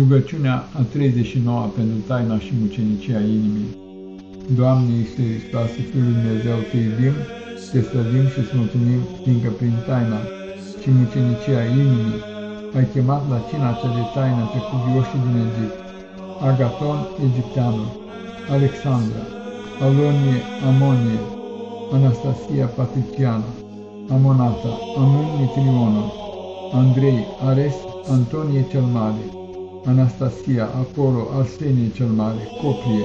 Rugăciunea a 39 pentru taina și mucenicia inimii. Doamne Iisuse Hristoase, Fiul Lui Dumnezeu, Te iubim, Te slăvim și îți mulțumim, fiindcă prin taina și mucenicia inimii ai chemat la cina cea de taină pe cuvioșii din Egipt, Agaton, egipteanul, Alexandra, Alonie, Amonie, Anastasia Patriciana, Amonata, Amun Mitrionul, Andrei, Ares, Antonie cel Mare, Anastasia, Apollo, Arsenie cel Mare, Coplie,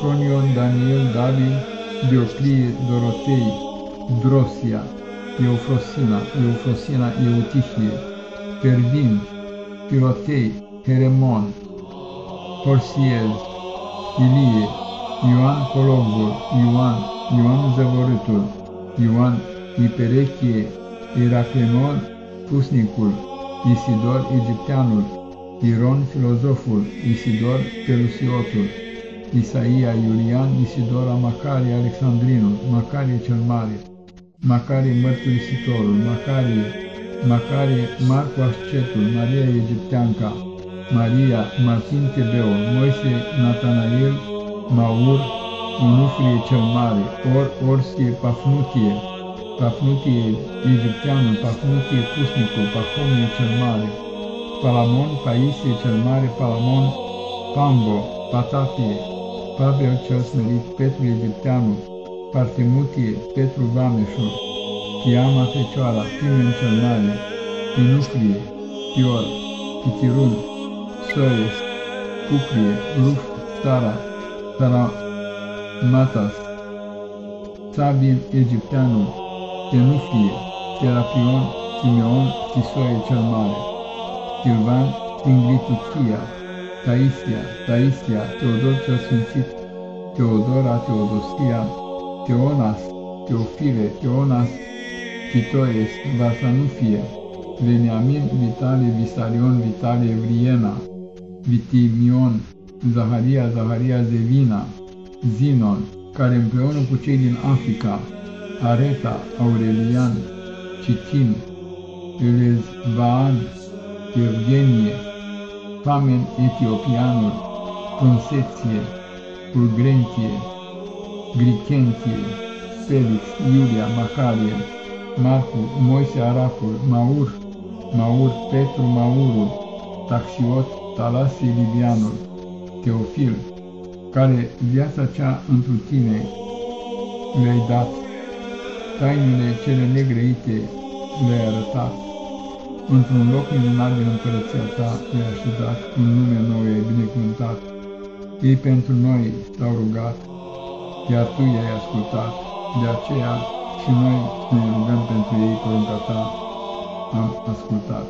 Cronion, Daniel, David, Dioclie, Dorotei, Drosia, Eufrosina, Eufrosina, Eutihie, Pervin, Filotei, Heremon, Horsiez, Ilie, Ioan Cologul, Ioan, Ioan Zăvorâtul, Ioan Iperechie, Iraclemon, Pusnicul, Isidor Egipteanul, Iron filozoful, Isidor Pelusiotul, Isaia Iulian, Isidora Macarie Alexandrinul, Macarie cel Mare, Macarie Mărturisitorul, Macarie, Macarie Marcu Ascetul, Maria Egipteanca, Maria Martin Tebeul, Moise Natanael, Maur, Onufrie cel Mare, Or Orsie Pafnutie, Pafnutie Egipteanul, Pafnutie Pusnicul, Pafomie cel Mare, Palamon, Paisie cel Mare, Palamon, Pambo, Patapie, Pavel cel Smerit, Petru Egipteanu, Partemutie, Petru Vameșul, Chiama Fecioara, Pimen cel Mare, Pinuclie, Pior, Pitirun, Soies, Cuprie, Ruf, Tara, Tara, Matas, Sabin Egipteanul, Tenufie, Serapion, Simeon, Tisoie cel Mare. Silvan, Tinglituchia, Taisia, Taisia, Teodor cel Sfințit, Teodora, Teodosia, Teonas, Teofile, Teonas, Titoes, Varsanufie, Veniamin, Vitalie, Visarion, Vitalie, Vriena, Vitimion, Zaharia, Zaharia Zevina, Zinon, care împreună cu cei din Africa, Areta, Aurelian, Citin, Elezvaan, Evgenie, Pamen Etiopianul, Concepție, Fulgrentie, Gricentie, Felix, Iulia, Macarie, Marcu, Moise Aracul, Maur, Maur, Petru Maurul, Taxiot, Talasie Libianul, Teofil, care viața cea întru tine le-ai dat, tainele cele negrăite le-ai arătat, într-un loc minunat din împărăția ta i-ai așezat, un nume nou i-ai binecuvântat. Ei pentru noi s-au rugat, iar tu i-ai ascultat, de aceea și noi ne rugăm pentru ei, Părinte ta, am ascultat.